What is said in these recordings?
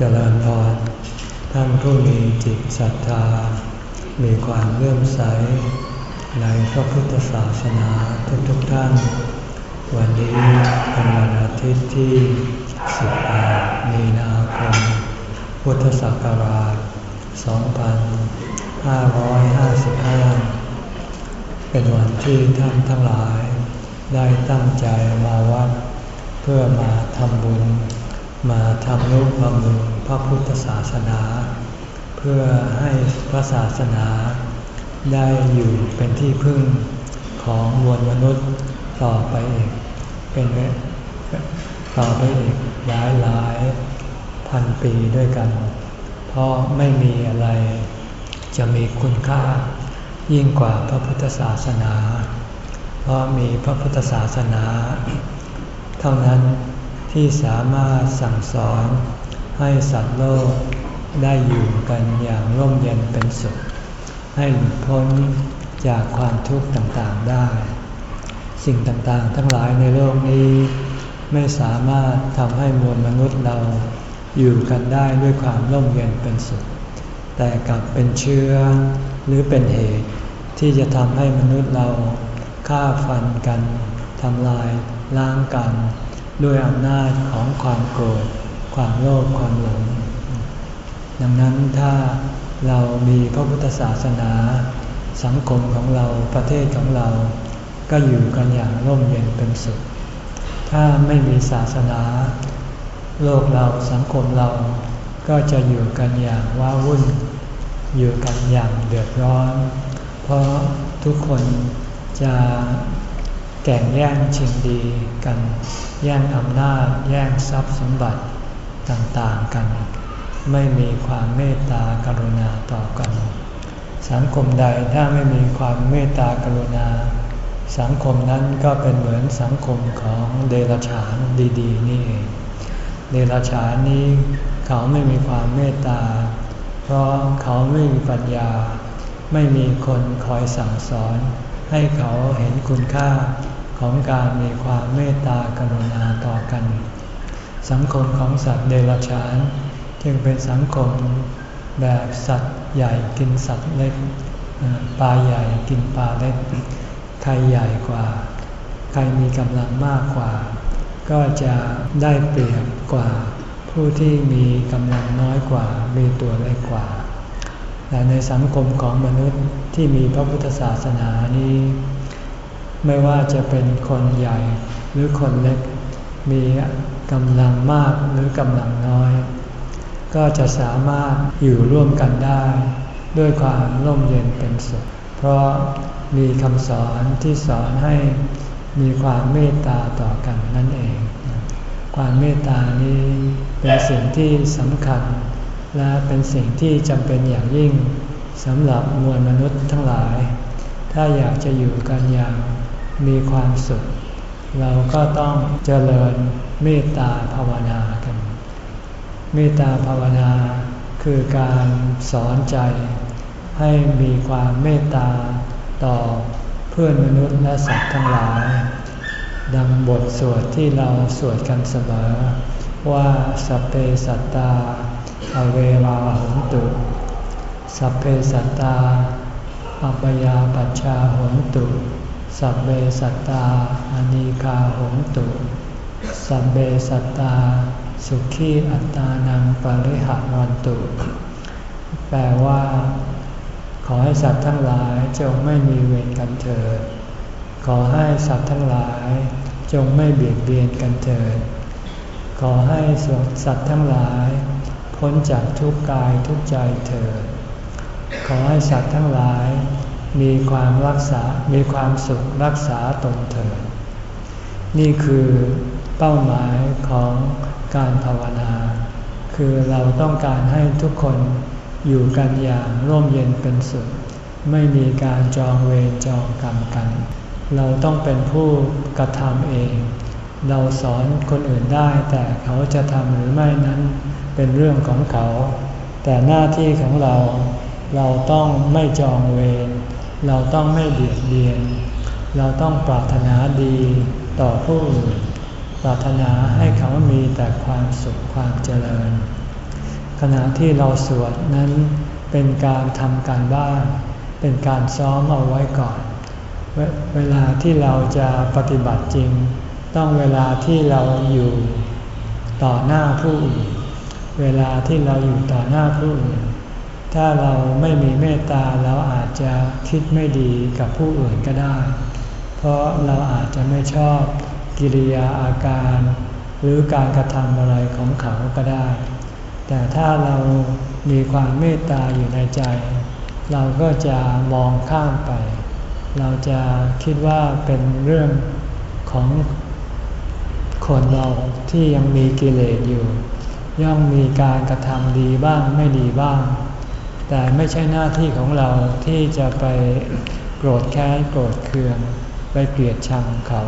เจริญพรท่านผู้มีจิตศรัทธา มีความเลื่อมใส ในพระพุทธศาสนาทุกๆทท่าน วันนี้เป็นวันอาทิตย์ที่ 18 มีนาคม พุทธศักราช 2555 เป็นวันที่ท่านทั้งหลายได้ตั้งใจมาวัด เพื่อมาทำบุญ มาทำนุบำรุงพระพุทธศาสนา เพื่อให้พระศาสนา ได้อยู่เป็นที่พึ่งของมวลมนุษย์ต่อไปอีกเป็นต่อไปอีกหลายหลายพันปีด้วยกัน เพราะไม่มีอะไรจะมีคุณค่ายิ่งกว่าพระพุทธศาสนา เพราะมีพระพุทธศาสนา เท่านั้น ที่สามารถสั่งสอนให้สัตว์โลกได้อยู่กันอย่างร่มเย็นเป็นสุข ให้หลุดพ้นจากความทุกข์ต่างๆได้ สิ่งต่างๆ ทั้งหลายในโลกนี้ ไม่สามารถทำให้มวลมนุษย์เราอยู่กันได้ด้วยความร่มเย็นเป็นสุข แต่กลับเป็นเชื้อหรือเป็นเหตุที่จะทำให้มนุษย์เราฆ่าฟันกันทำลายล้างกัน ด้วยอำนาจของความโกรธ ความโลภความหลง ดังนั้นถ้าเรามีพระพุทธศาสนา สังคมของเราประเทศของเรา ก็อยู่กันอย่างร่มเย็นเป็นสุข ถ้าไม่มีศาสนา โลกเราสังคมเราก็จะอยู่กันอย่างว้าวุ่น อยู่กันอย่างเดือดร้อน เพราะทุกคนจะ แก่งแย่งชิงดีกัน แย่งอำนาจ แย่งทรัพย์สมบัติต่างๆกัน ไม่มีความเมตตากรุณาต่อกัน สังคมใดถ้าไม่มีความเมตตากรุณา สังคมนั้นก็เป็นเหมือนสังคมของเดรัจฉานดีๆ นี่เองเดรัจฉานนี้เขาไม่มีความเมตตา เพราะเขาไม่มีปัญญา ไม่มีคนคอยสั่งสอน ให้เขาเห็นคุณค่า ของการมีความเมตตากรุณาต่อกัน สังคมของสัตว์เดรัจฉาน จึงเป็นสังคมแบบสัตว์ใหญ่กินสัตว์เล็กปลาใหญ่กินปลาเล็กใครใหญ่กว่า ใครมีกำลังมากกว่า ก็จะได้เปรียบกว่า ผู้ที่มีกำลังน้อยกว่า มีตัวเล็กกว่าแต่ในสังคมของมนุษย์ที่มีพระพุทธศาสนานี้ ไม่ว่าจะเป็นคนใหญ่หรือคนเล็ก มีกำลังมากหรือกำลังน้อย ก็จะสามารถอยู่ร่วมกันได้ ด้วยความร่มเย็นเป็นสุข เพราะมีคำสอนที่สอนให้มีความเมตตาต่อกันนั่นเอง ความเมตตานี้เป็นสิ่งที่สำคัญ และเป็นสิ่งที่จำเป็นอย่างยิ่งสำหรับมวลมนุษย์ทั้งหลาย ถ้าอยากจะอยู่กันอย่าง มีความสุข เราก็ต้องเจริญเมตตาภาวนากัน เมตตาภาวนาคือการสอนใจ ให้มีความเมตตาต่อเพื่อนมนุษย์และสัตว์ทั้งหลาย ดังบทสวดที่เราสวดกันเสมอ ว่าสัพเพสัตตา อเวลาหนตุสัพเพสัตตา อัปยาปัชชาหนตุ สัพเบสัตตาอนิคาหงตุ สัพเบสัตตา สุขีอัตานังปริหารันตุ แปลว่า ขอให้สัตว์ทั้งหลายจงไม่มีเวรกันเถิด ขอให้สัตว์ทั้งหลาย จงไม่เบียดเบียนกันเถิด ขอให้สัตว์ทั้งหลาย พ้นจากทุกกายทุกใจเถิด ขอให้สัตว์ทั้งหลาย มีความรักษา มีความสุขรักษาตนเถิดนี่คือเป้าหมายของการภาวนา คือเราต้องการให้ทุกคนอยู่กันอย่างร่มเย็นเป็นสุข ไม่มีการจองเวรจองกรรมกัน เราต้องเป็นผู้กระทำเอง เราสอนคนอื่นได้แต่เขาจะทำหรือไม่นั้นเป็นเรื่องของเขา แต่หน้าที่ของเราเราต้องไม่จองเวร เราต้องไม่เบียดเบียน เราต้องปรารถนาดีต่อผู้อื่น ปรารถนาให้เขามีแต่ความสุขความเจริญ ขณะที่เราสวดนั้นเป็นการทำการบ้าน เป็นการซ้อมเอาไว้ก่อน เวเวลาที่เราจะปฏิบัติจริง ต้องเวลาที่เราอยู่ต่อหน้าผู้อื่น เวลาที่เราอยู่ต่อหน้าผู้อื่น ถ้าเราไม่มีเมตตาเราอาจจะคิดไม่ดีกับผู้อื่นก็ได้ เพราะเราอาจจะไม่ชอบกิริยาอาการ หรือการกระทำอะไรของเขาก็ได้ แต่ถ้าเรามีความเมตตาอยู่ในใจ เราก็จะมองข้ามไป เราจะคิดว่าเป็นเรื่องของคนเราที่ยังมีกิเลสอยู่ ย่อมมีการกระทำดีบ้างไม่ดีบ้าง แต่ไม่ใช่หน้าที่ของเราที่จะไปโกรธแค้นโกรธเคือง ไปเกลียดชังเขา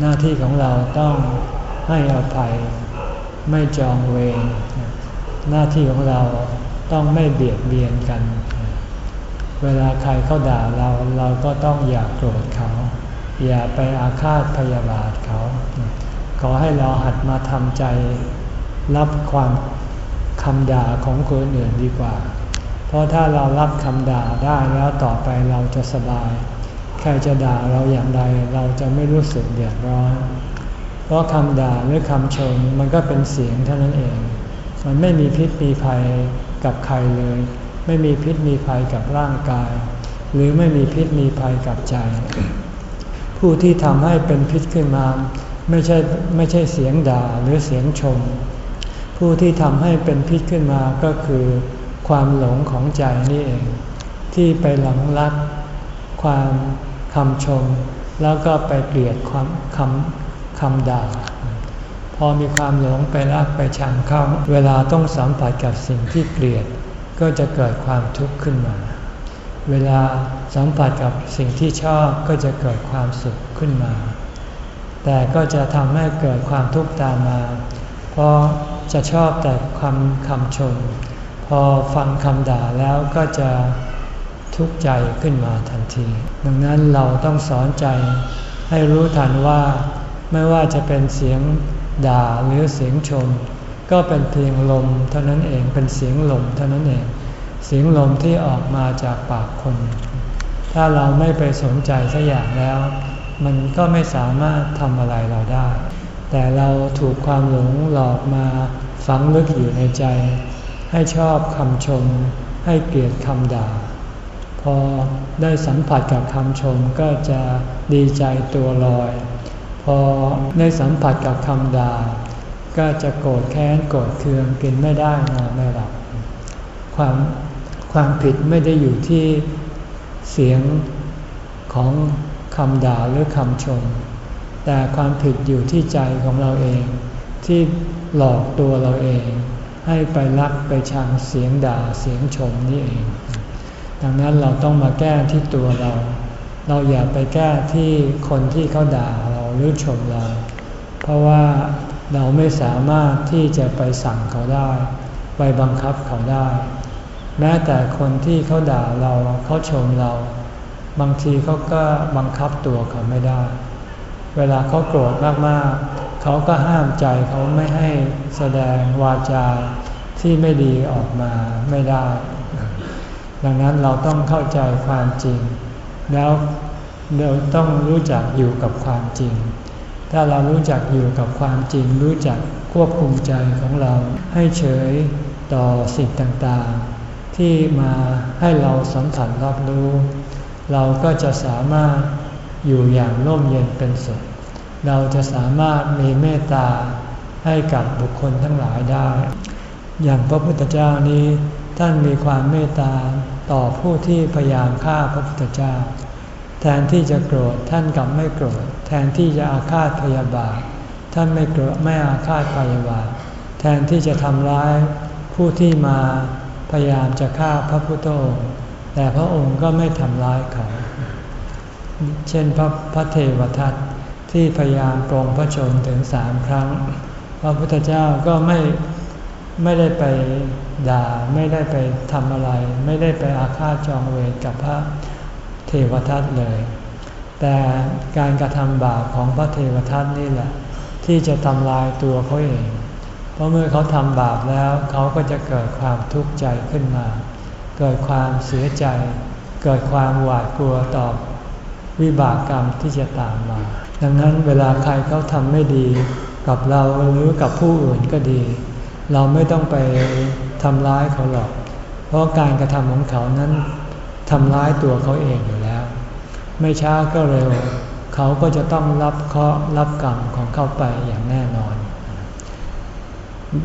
หน้าที่ของเราต้องให้อภัย ไม่จองเวรหน้าที่ของเราต้องไม่เบียดเบียนกัน เวลาใครเขาด่าเราเราก็ต้องอย่ากโกรธเขา อย่าไปอาฆาตพยาบาทเขา ขอให้เราหัดมาทำใจรับความคำด่าของคนอื่นดีกว่า เพราะถ้าเรารับคำด่าได้แล้วต่อไปเราจะสบาย ใครจะด่าเราอย่างใดเราจะไม่รู้สึกเดือดร้อน เพราะคำด่าหรือคำชมมันก็เป็นเสียงเท่านั้นเอง มันไม่มีพิษมีภัยกับใครเลย ไม่มีพิษมีภัยกับร่างกาย หรือไม่มีพิษมีภัยกับใจ ผู้ที่ทำให้เป็นพิษขึ้นมา ไม่ใช่ไม่ใช่เสียงด่าหรือเสียงชม ผู้ที่ทำให้เป็นพิษขึ้นมาก็คือ ความหลงของใจนี่เอง ที่ไปหลงรักความคำชม แล้วก็ไปเกลียดความคำคำด่า พอมีความหลงไปรักไปชังเข้า เวลาต้องสัมผัสกับสิ่งที่เกลียด ก็จะเกิดความทุกข์ขึ้นมา เวลาสัมผัสกับสิ่งที่ชอบก็จะเกิดความสุขขึ้นมา แต่ก็จะทำให้เกิดความทุกข์ตามมา เพราะจะชอบแต่คำคำชม พอฟังคำด่าแล้วก็จะทุกข์ใจขึ้นมาทันที ดังนั้นเราต้องสอนใจให้รู้ทันว่า ไม่ว่าจะเป็นเสียงด่าหรือเสียงชม ก็เป็นเพียงลมเท่านั้นเองเป็นเสียงลมเท่านั้นเอง เสียงลมที่ออกมาจากปากคน ถ้าเราไม่ไปสนใจสักอย่างแล้ว มันก็ไม่สามารถทำอะไรเราได้ แต่เราถูกความหลงหลอกมาฝังลึกอยู่ในใจ ให้ชอบคำชม ให้เกลียดคำด่า พอได้สัมผัสกับคำชมก็จะดีใจตัวลอย พอได้สัมผัสกับคำด่า ก็จะโกรธแค้นโกรธเคืองกินไม่ได้นอนไม่หลับความความผิดไม่ได้อยู่ที่เสียงของคำด่าหรือคำชม แต่ความผิดอยู่ที่ใจของเราเอง ที่หลอกตัวเราเอง ให้ไปรักไปชังเสียงด่าเสียงชมนี่เอง ดังนั้นเราต้องมาแก้ที่ตัวเรา เราอย่าไปแก้ที่คนที่เขาด่าเราหรือชมเรา เพราะว่าเราไม่สามารถที่จะไปสั่งเขาได้ ไปบังคับเขาได้ แม้แต่คนที่เขาด่าเราเขาชมเรา บางทีเขาก็บังคับตัวเขาไม่ได้ เวลาเขาโกรธมากๆ เขาก็ห้ามใจเขาไม่ให้แสดงวาจา ที่ไม่ดีออกมาไม่ได้ ดังนั้นเราต้องเข้าใจความจริง แล้วเราต้องรู้จักอยู่กับความจริง ถ้าเรารู้จักอยู่กับความจริง รู้จักควบคุมใจของเราให้เฉยต่อสิ่งต่างๆ ที่มาให้เราสัมผัสรับรู้ เราก็จะสามารถอยู่อย่างร่มเย็นเป็นสุข เราจะสามารถมีเมตตาให้กับบุคคลทั้งหลายได้ อย่างพระพุทธเจ้านี้ท่านมีความเมตตาต่อผู้ที่พยายามฆ่าพระพุทธเจ้า แทนที่จะโกรธท่านกลับไม่โกรธ แทนที่จะอาฆาตพยาบาท ท่านไม่โกรธไม่อาฆาตพยาบาท แทนที่จะทำร้ายผู้ที่มาพยายามจะฆ่าพระพุทธองค์ แต่พระองค์ก็ไม่ทำร้ายเขา เช่นพระพระเทวทัตที่พยายามปรงพระชนถึงสามครั้ง พระพุทธเจ้าก็ไม่ ไม่ได้ไปด่าไม่ได้ไปทำอะไร ไม่ได้ไปอาฆาตจองเวรกับพระเทวทัตเลย แต่การกระทำบาปของพระเทวทัตนี่แหละ ที่จะทำลายตัวเขาเองเพเพราะเมื่อเขาทำบาปแล้วเขาก็จะเกิดความทุกข์ใจขึ้นมา เกิดความเสียใจ เกิดความหวาดกลัวต่อวิบากกรรมที่จะตามมา ดังนั้นเวลาใครเขาทำไม่ดีกับเราหรือกับผู้อื่นก็ดี เราไม่ต้องไปทำร้ายเขาหรอก เพราะการกระทำของเขานั้นทำร้ายตัวเขาเองอยู่แล้ว ไม่ช้าก็เร็ว เขาก็จะต้องรับเคราะห์รับกรรมของเขาไปอย่างแน่นอน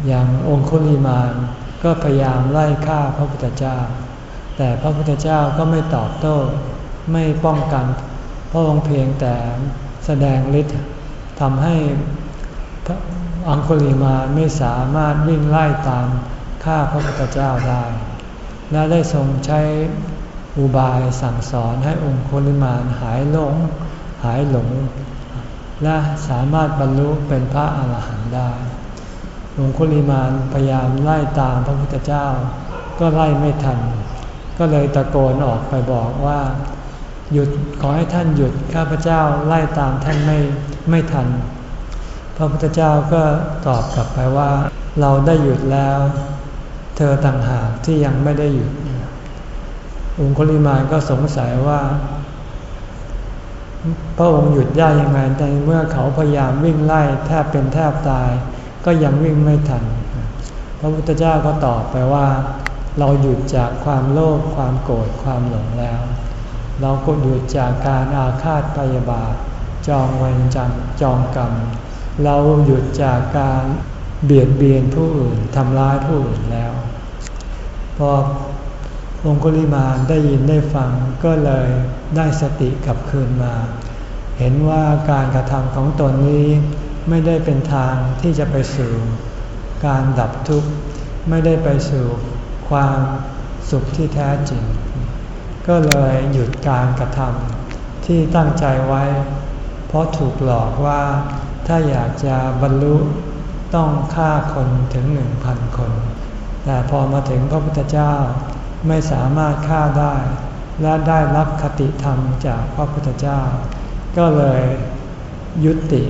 อย่างองคุลิมานก็พยายามไล่ฆ่าพระพุทธเจ้า แต่พระพุทธเจ้าก็ไม่ตอบโต้ไม่ป้องกันพระองค์เพียงแต่แสดงฤทธิ์ทำให้ อังคุลิมาไม่สามารถวิ่งไล่ตามฆ่าพระพุทธเจ้าได้ และได้ทรงใช้อุบายสั่งสอนให้องคุลิมานหายหลง หายหลง และสามารถบรรลุเป็นพระอาหารหันต์ได้องคุลิมานพยายามไล่ตามพระพุทธเจ้า ก็ไล่ไม่ทัน ก็เลยตะโกนออกไปบอกว่า หยุดขอให้ท่านหยุดข้าพเจ้าไล่ตามท่านไม่ไม่ทัน พระพุทธเจ้าก็ตอบกลับไปว่า เราได้หยุดแล้ว เธอต่างหากที่ยังไม่ได้หยุด องคุลิมานก็สงสัยว่า พระองค์หยุดได้ยังไงแต่เมื่อเขาพยายามวิ่งไล่แทบเป็นแทบตาย ก็ยังวิ่งไม่ทัน พระพุทธเจ้าก็ตอบไปว่า เราหยุดจากความโลภความโกรธความหลงแล้ว เราก็หยุดจากการอาฆาตพยาบาทจองเวรจังจองกรรม เราหยุดจากการเบียดเบียนผู้อื่นทำร้ายผู้อื่นแล้ว พอองคุลิมาได้ยินได้ฟังก็เลยได้สติกลับคืนมา เห็นว่าการกระทำของตนนี้ไม่ได้เป็นทางที่จะไปสู่การดับทุกข์ไม่ได้ไปสู่ความสุขที่แท้จริง ก็เลยหยุดการกระทำที่ตั้งใจไว้ เพราะถูกหลอกว่า ถ้าอยากจะบรรลุต้องฆ่าคนถึงหนึ่งพันคน แต่พอมาถึงพระพุทธเจ้าไม่สามารถฆ่าได้ และได้รับคติธรรมจากพระพุทธเจ้า ก็เลยยุติ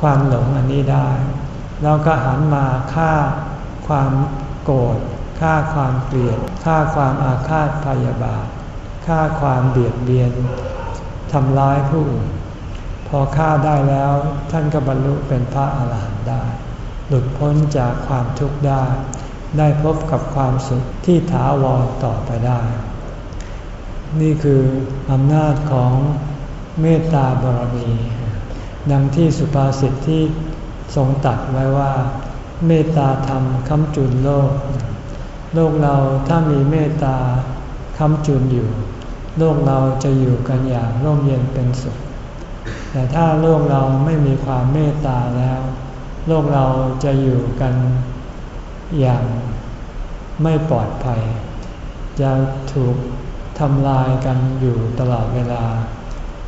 ความหลงอันนี้ได้ แล้วก็หันมาฆ่าความโกรธฆ่าความเกลียดฆ่าความอาฆาตพยาบาทฆ่าความเบียดเบียนทำร้ายผู้อื่น พอฆ่าได้แล้วท่านก็บรรลุเป็นพระอาหารหันต์ได้ หลุดพ้นจากความทุกข์ได้ ได้พบกับความสุขที่ถาวรต่อไปได้ นี่คืออำนาจของเมตตาบารมี ดังที่สุภาษิตที่ทรงตัดไว้ว่า เมตตาธรรมคำจุนโลก โลกเราถ้ามีเมตตาคำจุนอยู่ โลกเราจะอยู่กันอย่างร่มเย็นเป็นสุข แต่ถ้าโลกเราไม่มีความเมตตาแล้ว โลกเราจะอยู่กันอย่างไม่ปลอดภัย จะถูกทำลายกันอยู่ตลอดเวลา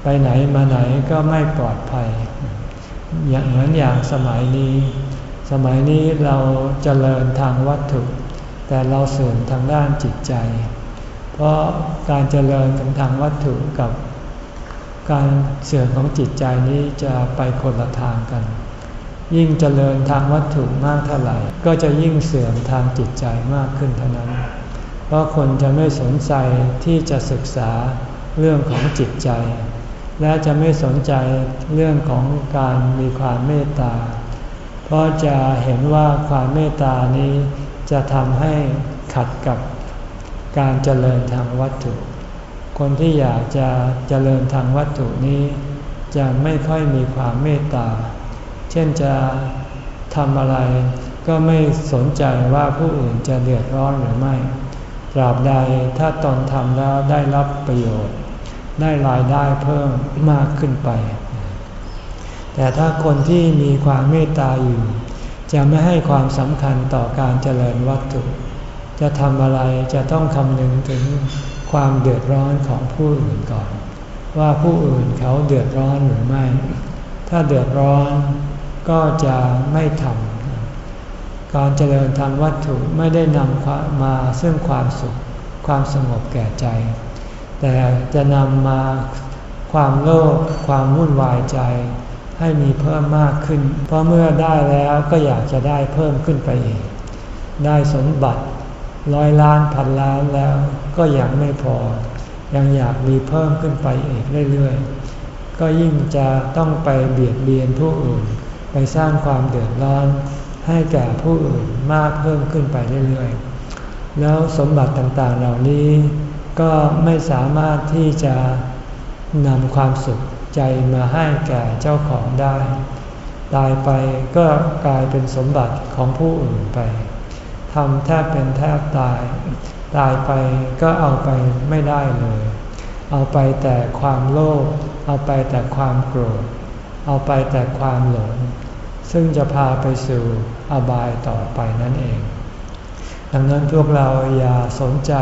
ไปไหนมาไหนก็ไม่ปลอดภัย อย่างเหมือนอย่างสมัยนี้ สมัยนี้เราจเจริญทางวัตถุ แต่เราเสื่อมทางด้านจิตใจ เพราะการเจริญของทางวัตถุกับ การเสื่อมของจิตใจนี้จะไปคนละทางกัน ยิ่งเจริญทางวัตถุมากเท่าไหร่ ก็จะยิ่งเสื่อมทางจิตใจมากขึ้นเท่านั้น เพราะคนจะไม่สนใจที่จะศึกษาเรื่องของจิตใจ และจะไม่สนใจเรื่องของการมีความเมตตา เพราะจะเห็นว่าความเมตตานี้จะทำให้ขัดกับการเจริญทางวัตถุ คนที่อยากจะเจริญทางวัตถุนี้ จะไม่ค่อยมีความเมตตา เช่นจะทำอะไรก็ไม่สนใจว่าผู้อื่นจะเดือดร้อนหรือไม่ ตราบใดถ้าตนทำแล้วได้รับประโยชน์ ได้รายได้เพิ่มมากขึ้นไป แต่ถ้าคนที่มีความเมตตาอยู่ จะไม่ให้ความสำคัญต่อการเจริญวัตถุ จะทำอะไรจะต้องคำนึงถึง ความเดือดร้อนของผู้อื่นก่อน ว่าผู้อื่นเขาเดือดร้อนหรือไม่ ถ้าเดือดร้อนก็จะไม่ทำการเจริญทางวัตถุไม่ได้นำมาซึ่งความสุขความสงบแก่ใจ แต่จะนำมาความโลภความวุ่นวายใจ ให้มีเพิ่มมากขึ้น เพราะเมื่อได้แล้วก็อยากจะได้เพิ่มขึ้นไปอีก ได้สมบัติ ร้อยล้านพันล้านแล้วก็ยังไม่พอ ยังอยากมีเพิ่มขึ้นไปอีกเรื่อยๆ ก็ยิ่งจะต้องไปเบียดเบียนผู้อื่น ไปสร้างความเดือดร้อนให้แก่ผู้อื่นมากเพิ่มขึ้นไปเรื่อยๆ แล้วสมบัติต่างๆเหล่านี้ก็ไม่สามารถที่จะนำความสุขใจมาให้แก่เจ้าของได้ ตายไปก็กลายเป็นสมบัติของผู้อื่นไป ทำแทบเป็นแทบตาย ตายไปก็เอาไปไม่ได้เลย เอาไปแต่ความโลภเอาไปแต่ความโกรธ เอาไปแต่ความหลง ซึ่งจะพาไปสู่อบายต่อไปนั่นเอง ดังนั้นพวกเราอย่าสนใจ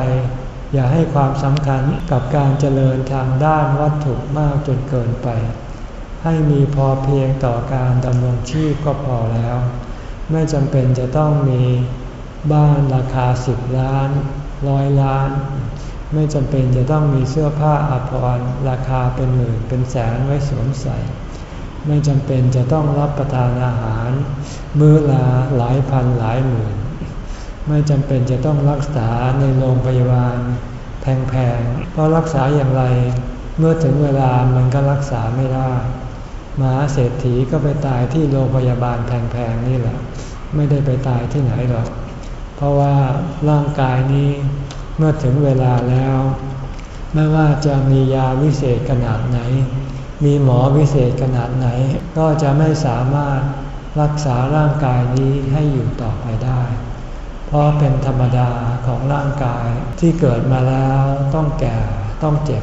อย่าให้ความสำคัญกับการเจริญทางด้านวัตถุมากจนเกินไป ให้มีพอเพียงต่อการดำรงชีพก็พอแล้ว ไม่จำเป็นจะต้องมี บ้านราคาสิบล้านร้อยล้าน ไม่จำเป็นจะต้องมีเสื้อผ้าอาภรณ์ราคาเป็นหมื่นเป็นแสนไว้สวมใส่ ไม่จำเป็นจะต้องรับประทานอาหาร มื้อละหลายพันหลายหมื่น ไม่จำเป็นจะต้องรักษาในโรงพยาบาลแพงๆเพราะรักษาอย่างไร เมื่อถึงเวลามันก็รักษาไม่ได้มหาเศรษฐีก็ไปตายที่โรงพยาบาลแพงๆนี่แหละ ไม่ได้ไปตายที่ไหนหรอก เพราะว่าร่างกายนี้เมื่อถึงเวลาแล้ว ไม่ว่าจะมียาวิเศษขนาดไหน มีหมอวิเศษขนาดไหน ก็จะไม่สามารถรักษาร่างกายนี้ให้อยู่ต่อไปได้ เพราะเป็นธรรมดาของร่างกายที่เกิดมาแล้วต้องแก่ต้องเจ็บ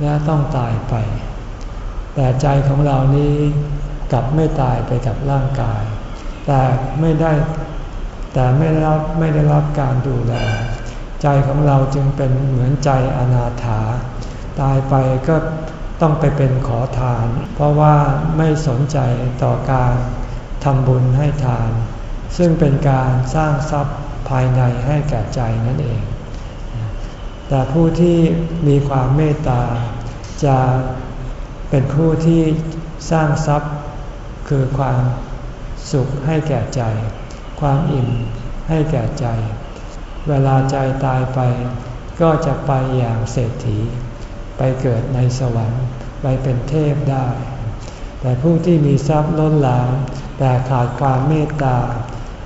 และต้องตายไป แต่ใจของเรานี้กลับไม่ตายไปกับร่างกาย แต่ไม่ได้ แต่ไม่ได้รับไม่ได้รับการดูแล ใจของเราจึงเป็นเหมือนใจอนาถา ตายไปก็ต้องไปเป็นขอทาน เพราะว่าไม่สนใจต่อการทำบุญให้ทาน ซึ่งเป็นการสร้างทรัพย์ภายในให้แก่ใจนั่นเอง แต่ผู้ที่มีความเมตตาจะเป็นผู้ที่สร้างทรัพย์คือความสุขให้แก่ใจ ความอิ่มให้แก่ใจ เวลาใจตายไป ก็จะไปอย่างเศรษฐี ไปเกิดในสวรรค์ไปเป็นเทพได้ แต่ผู้ที่มีทรัพย์ล้นหลามแต่ขาดความเมตตา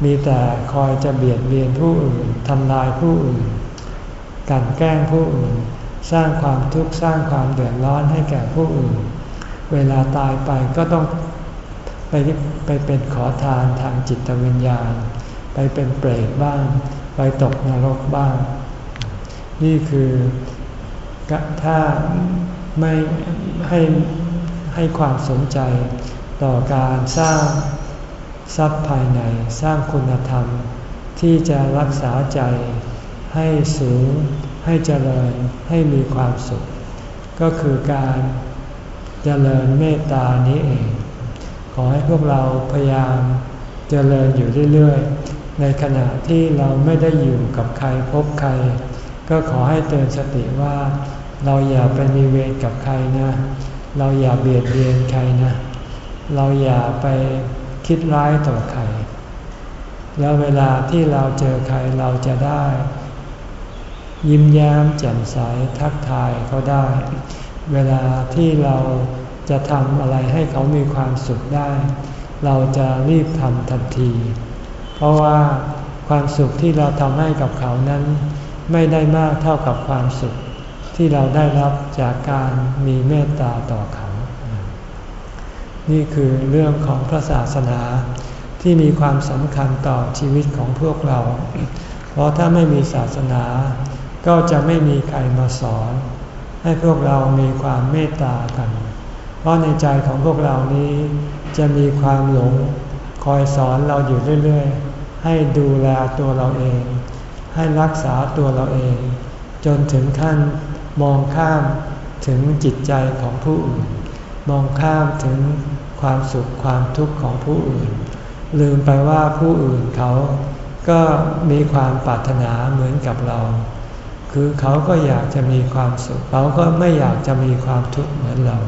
มีแต่คอยจะเบียดเบียนผู้อื่นทำลายผู้อื่นกันแกล้งผู้อื่น สร้างความทุกข์สร้างความเดือดร้อนให้แก่ผู้อื่น เวลาตายไปก็ต้องไป ไปเป็นขอทานทางจิตวิญญาณ ไปเป็นเปรตบ้าง ไปตกนรกบ้าง นี่คือถ้าไม่ให้ให้ความสนใจต่อการสร้างทรัพย์ภายในสร้างคุณธรรม ที่จะรักษาใจให้สูง ให้เจริญให้มีความสุข ก็คือการเจริญเมตตานี้เอง ขอให้พวกเราพยายามเจริญอยู่เรื่อยๆ ในขณะที่เราไม่ได้อยู่กับใครพบใคร ก็ขอให้เตือนสติว่า เราอย่าไปมีเวรกับใครนะ เราอย่าเบียดเบียนใครนะ เราอย่าไปคิดร้ายต่อใคร แล้วเวลาที่เราเจอใครเราจะได้ ยิ้มแย้มแจ่มใสทักทายเขาได้ เวลาที่เรา จะทำอะไรให้เขามีความสุขได้ เราจะรีบทำทันที เพราะว่าความสุขที่เราทำให้กับเขานั้น ไม่ได้มากเท่ากับความสุขที่เราได้รับจากการมีเมตตาต่อเขา นี่คือเรื่องของพระศาสนาที่มีความสำคัญต่อชีวิตของพวกเรา เพราะถ้าไม่มีศาสนา ก็จะไม่มีใครมาสอน ให้พวกเรามีความเมตตากัน ราะในใจของพวกเรานี้จะมีความหลงคอยสอนเราอยู่เรื่อยๆ ให้ดูแลตัวเราเอง ให้รักษาตัวเราเอง จนถึงขั้นมองข้ามถึงจิตใจของผู้อื่น มองข้ามถึงความสุขความทุกข์ของผู้อื่น ลืมไปว่าผู้อื่นเขาก็มีความปรารถนาเหมือนกับเรา คือเขาก็อยากจะมีความสุข เขาก็ไม่อยากจะมีความทุกข์เหมือนเรา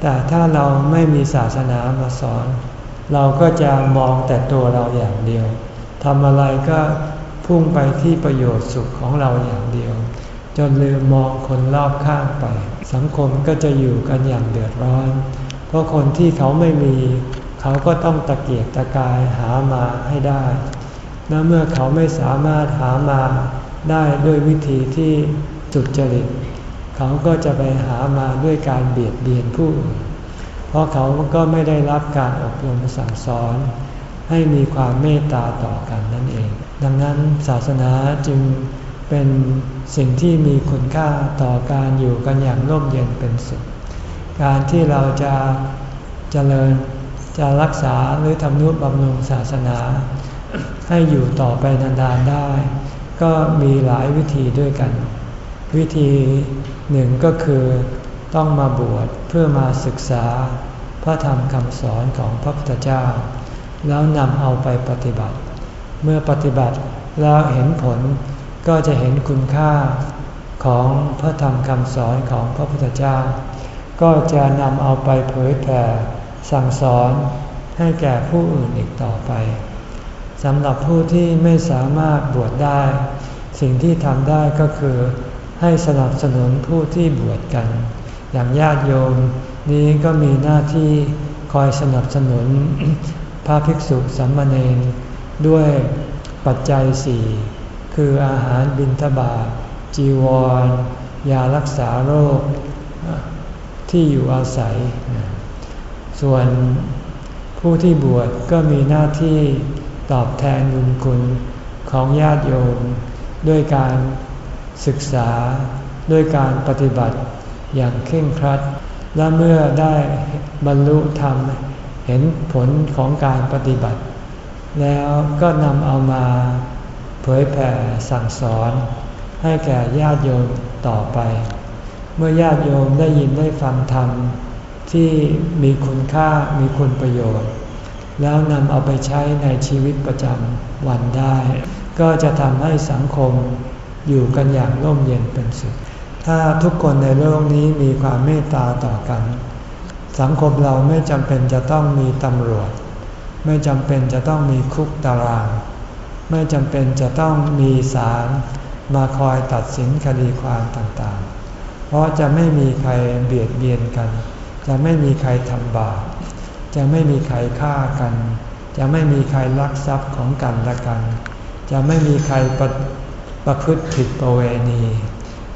แต่ถ้าเราไม่มีศาสนามาสอน เราก็จะมองแต่ตัวเราอย่างเดียวทำอะไรก็พุ่งไปที่ประโยชน์สุขของเราอย่างเดียว จนลืมมองคนรอบข้างไป สังคมก็จะอยู่กันอย่างเดือดร้อน เพราะคนที่เขาไม่มี เขาก็ต้องตะเกียกตะกายหามาให้ได้และเมื่อเขาไม่สามารถหามาได้ด้วยวิธีที่สุจริต เขาก็จะไปหามาด้วยการเบียดเบียนผู้อื่น เพราะเขาก็ไม่ได้รับการอบรมสั่งสอน ให้มีความเมตตาต่อกันนั่นเอง ดังนั้นศาสนาจึงเป็นสิ่งที่มีคุณค่าต่อการอยู่กันอย่างร่มเย็นเป็นสุข การที่เราจะจะเจริญจะรักษาหรือทำนุบำรุงศาสนา ให้อยู่ต่อไปนานๆได้ ก็มีหลายวิธีด้วยกัน วิธีหนึ่งก็คือต้องมาบวชเพื่อมาศึกษา พระธรรมคำสอนของพระพุทธเจ้า แล้วนำเอาไปปฏิบัติ เมื่อปฏิบัติแล้วเห็นผลก็จะเห็นคุณค่าของพระธรรมคำสอนของพระพุทธเจ้า ก็จะนำเอาไปเผยแผ่สั่งสอนให้แก่ผู้อื่นอีกต่อไปสำหรับผู้ที่ไม่สามารถบวชได้ สิ่งที่ทำได้ก็คือ ให้สนับสนุนผู้ที่บวชกัน อย่างญาติโยมนี้ก็มีหน้าที่คอยสนับสนุนพระภิกษุสัมมาเนนด้วยปัจจัยสี่คืออาหารบิณฑบาตจีวร ยารักษาโรคที่อยู่อาศัย ส่วนผู้ที่บวชก็มีหน้าที่ตอบแทนบุญคุณของญาติโยม ด้วยการ ศึกษาด้วยการปฏิบัติอย่างเคร่งครัด และเมื่อได้บรรลุธรรมเห็นผลของการปฏิบัติ แล้วก็นำเอามาเผยแผ่สั่งสอน ให้แก่ญาติโยมต่อไป เมื่อญาติโยมได้ยินได้ฟังธรรมที่มีคุณค่ามีคุณประโยชน์ แล้วนำเอาไปใช้ในชีวิตประจำวันได้ ก็จะทำให้สังคม อยู่กันอย่างร่มเย็นเป็นสุข ถ้าทุกคนในโลกนี้มีความเมตตาต่อกัน สังคมเราไม่จำเป็นจะต้องมีตำรวจ ไม่จำเป็นจะต้องมีคุกตาราง ไม่จำเป็นจะต้องมีศาลมาคอยตัดสินคดีความต่างๆ เพราะจะไม่มีใครเบียดเบียนกัน จะไม่มีใครทำบาป จะไม่มีใครฆ่ากัน จะไม่มีใครลักทรัพย์ของกันและกัน จะไม่มีใครประ ประพฤติผิดประเวณี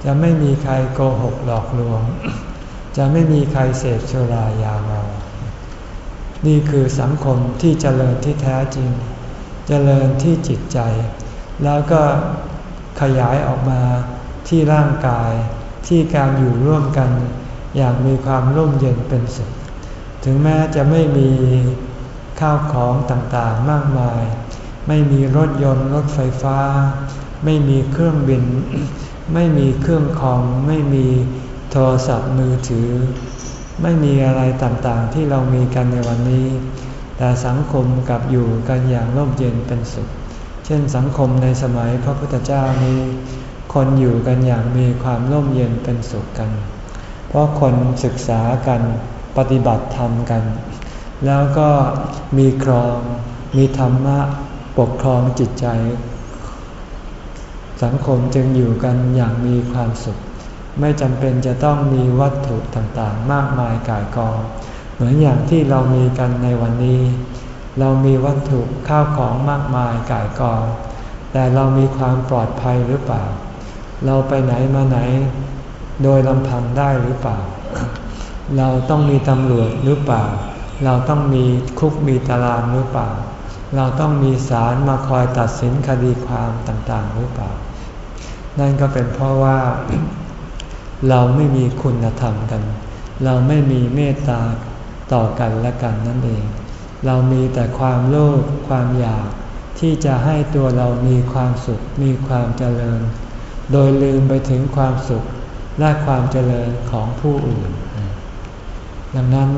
จะไม่มีใครโกหกหลอกลวง จะไม่มีใครเสพสุรายาเมา นี่คือสังคมที่เจริญที่แท้จริง เจริญที่จิตใจ แล้วก็ขยายออกมาที่ร่างกายที่การอยู่ร่วมกันอย่างมีความร่มเย็นเป็นสุข ถึงแม้จะไม่มีข้าวของต่างๆมากมาย ไม่มีรถยนต์รถไฟฟ้า ไม่มีเครื่องบิน ไม่มีเครื่องคองไม่มีโทรศัพท์มือถือ ไม่มีอะไรต่างๆที่เรามีกันในวันนี้ แต่สังคมกับอยู่กันอย่างร่มเย็นเป็นสุข เช่นสังคมในสมัยพระพุทธเจ้านี้ คนอยู่กันอย่างมีความร่มเย็นเป็นสุขกัน เพราะคนศึกษากันปฏิบัติธรรมกัน แล้วก็มีครองมีธรรมะปกครองจิตใจ สังคมจึงอยู่กันอย่างมีความสุข ไม่จำเป็นจะต้องมีวัตถุต่างๆ มากมายกายกอง เหมือนอย่างที่เรามีกันในวันนี้ เรามีวัตถุข้าวของมากมายกายกอง แต่เรามีความปลอดภัยหรือเปล่า เราไปไหนมาไหน โดยลำพังได้หรือเปล่า เราต้องมีตำรวจหรือเปล่า เราต้องมีคุกมีตารางหรือเปล่าเราต้องมีศาลมาคอยตัดสินคดีความต่างๆหรือเปล่า นั่นก็เป็นเพราะว่า เราไม่มีคุณธรรมกัน เราไม่มีเมตตาต่อกันและกันนั่นเอง เรามีแต่ความโลภความอยากที่จะให้ตัวเรามีความสุขมีความเจริญ โดยลืมไปถึงความสุขและความเจริญของผู้อื่น ดังนั้น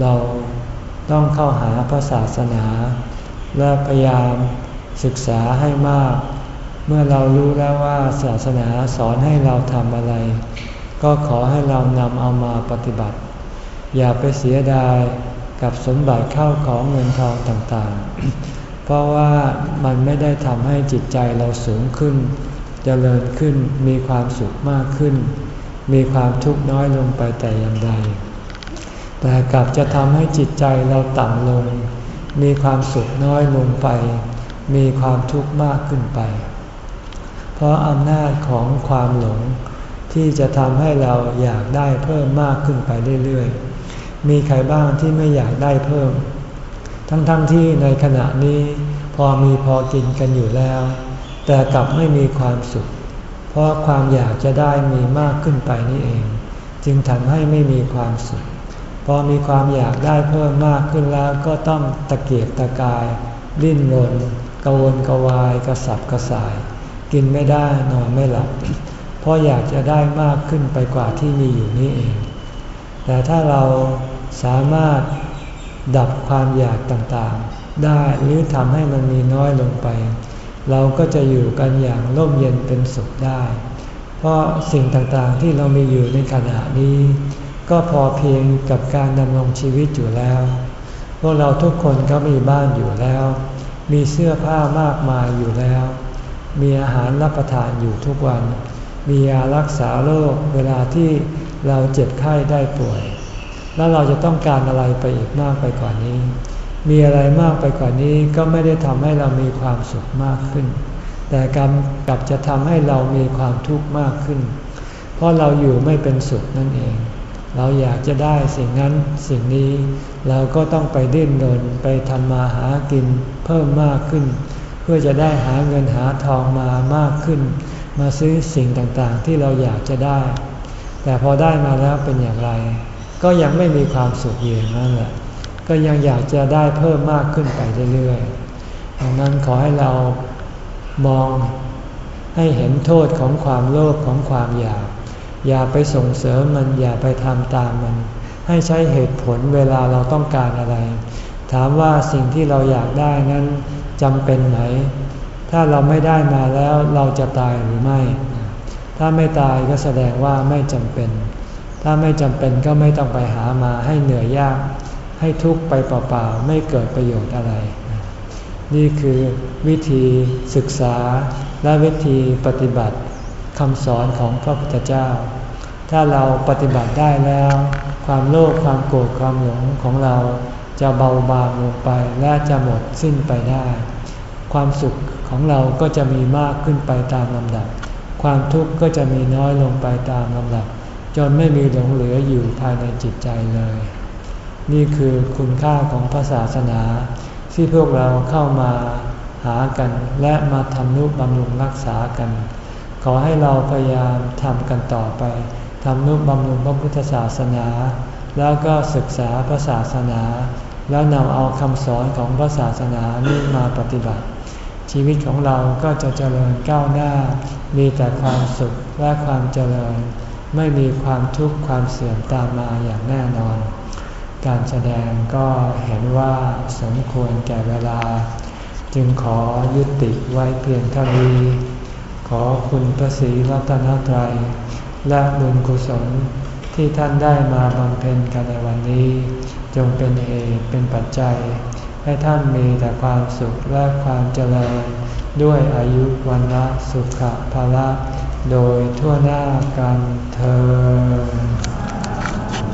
เราต้องเข้าหาพระศาสนา และพยายามศึกษาให้มาก เมื่อเรารู้แล้วว่าศาสนาสอนให้เราทำอะไร ก็ขอให้เรานำเอามาปฏิบัติ อย่าไปเสียดายกับสมบัติเข้าของเงินทองต่างๆ เพราะว่ามันไม่ได้ทำให้จิตใจเราสูงขึ้นจเจริญขึ้นมีความสุขมากขึ้น มีความทุกข์น้อยลงไปแต่อย่างใด แต่กลับจะทำให้จิตใจเราต่ำลง มีความสุขน้อยลงไป มีความทุกข์มากขึ้นไป เพราะอำนาจของความหลง ที่จะทำให้เราอยากได้เพิ่มมากขึ้นไปเรื่อยๆ มีใครบ้างที่ไม่อยากได้เพิ่ม ทั้งๆทที่ในขณะนี้พอมีพอกินกันอยู่แล้ว แต่กลับไม่มีความสุข เพราะความอยากจะได้มีมากขึ้นไปนี่เอง จึงทำให้ไม่มีความสุข พอมีความอยากได้เพิ่มมากขึ้นแล้วก็ต้องตะเกียกตะกาย ดิ้นรนกระวนกระวายกระสับกระส่าย กินไม่ได้นอนไม่หลับ เพราะอยากจะได้มากขึ้นไปกว่าที่มีอยู่นี้เอง แต่ถ้าเราสามารถดับความอยากต่างๆ ได้หรือทำให้มันมีน้อยลงไป เราก็จะอยู่กันอย่างร่มเย็นเป็นสุขได้ เพราะสิ่งต่างๆที่เรามีอยู่ในขณะนี้ ก็พอเพียงกับการดำรงชีวิตอยู่แล้ว พวกเราทุกคนก็มีบ้านอยู่แล้ว มีเสื้อผ้ามากมายอยู่แล้ว มีอาหารรับประทานอยู่ทุกวัน มียารักษาโรคเวลาที่เราเจ็บไข้ได้ป่วย แล้วเราจะต้องการอะไรไปอีกมากไปกว่านี้ มีอะไรมากไปกว่านี้ก็ไม่ได้ทำให้เรามีความสุขมากขึ้น แต่กรรมกลับจะทำให้เรามีความทุกข์มากขึ้น เพราะเราอยู่ไม่เป็นสุขนั่นเอง เราอยากจะได้สิ่งนั้นสิ่งนี้ เราก็ต้องไปดิ้นรนไปทำมาหากินเพิ่มมากขึ้น พื่อจะได้หาเงินหาทองมามากขึ้น มาซื้อสิ่งต่างๆ ที่เราอยากจะได้ แต่พอได้มาแล้วเป็นอย่างไร ก็ยังไม่มีความสุขอยู่นั่นแหละ ก็ยังอยากจะได้เพิ่มมากขึ้นไปเรื่อยๆดังนั้นขอให้เรามองให้เห็นโทษของความโลภของความอยาก อย่าไปส่งเสริมมันอย่าไปทำตามมัน ให้ใช้เหตุผลเวลาเราต้องการอะไร ถามว่าสิ่งที่เราอยากได้นั้น จำเป็นไหม ถ้าเราไม่ได้มาแล้วเราจะตายหรือไม่ ถ้าไม่ตายก็แสดงว่าไม่จำเป็น ถ้าไม่จำเป็นก็ไม่ต้องไปหามาให้เหนื่อยยาก ให้ทุกข์ไปเปล่าๆ ไม่เกิดประโยชน์อะไร นี่คือวิธีศึกษาและวิธีปฏิบัติคำสอนของพระพุทธเจ้า ถ้าเราปฏิบัติได้แล้ว ความโลภความโกรธความหลงของเราจะเบาบางลงไปและจะหมดสิ้นไปได้ ความสุขของเราก็จะมีมากขึ้นไปตามลำดับ ความทุกข์ก็จะมีน้อยลงไปตามลำดับ จนไม่มีหลงเหลืออยู่ภายในจิตใจเลย นี่คือคุณค่าของพระศาสนา ที่พวกเราเข้ามาหากันและมาทำนุบำรุงรักษากัน ขอให้เราพยายามทำกันต่อไปทำนุบำรุงพระพุทธศาสนา แล้วก็ศึกษาพระศาสนา แล้วนำเอาคำสอนของพระศาสนานี้มาปฏิบัติ ชีวิตของเราก็จะเจริญก้าวหน้า มีแต่ความสุขและความเจริญ ไม่มีความทุกข์ความเสื่อมตามมาอย่างแน่นอน การแสดงก็เห็นว่าสมควรแก่เวลา จึงขอยุติไว้เพียงเท่านี้ ขอคุณพระศรีรัตนตรัย และบุญกุศลที่ท่านได้มาบำเพ็ญกันในวันนี้ จงเป็นเหตุเป็นปัจจัย ให้ท่านมีแต่ความสุขและความเจริญ ด้วยอายุวันละสุขภาละ โดยทั่วหน้ากันเธอ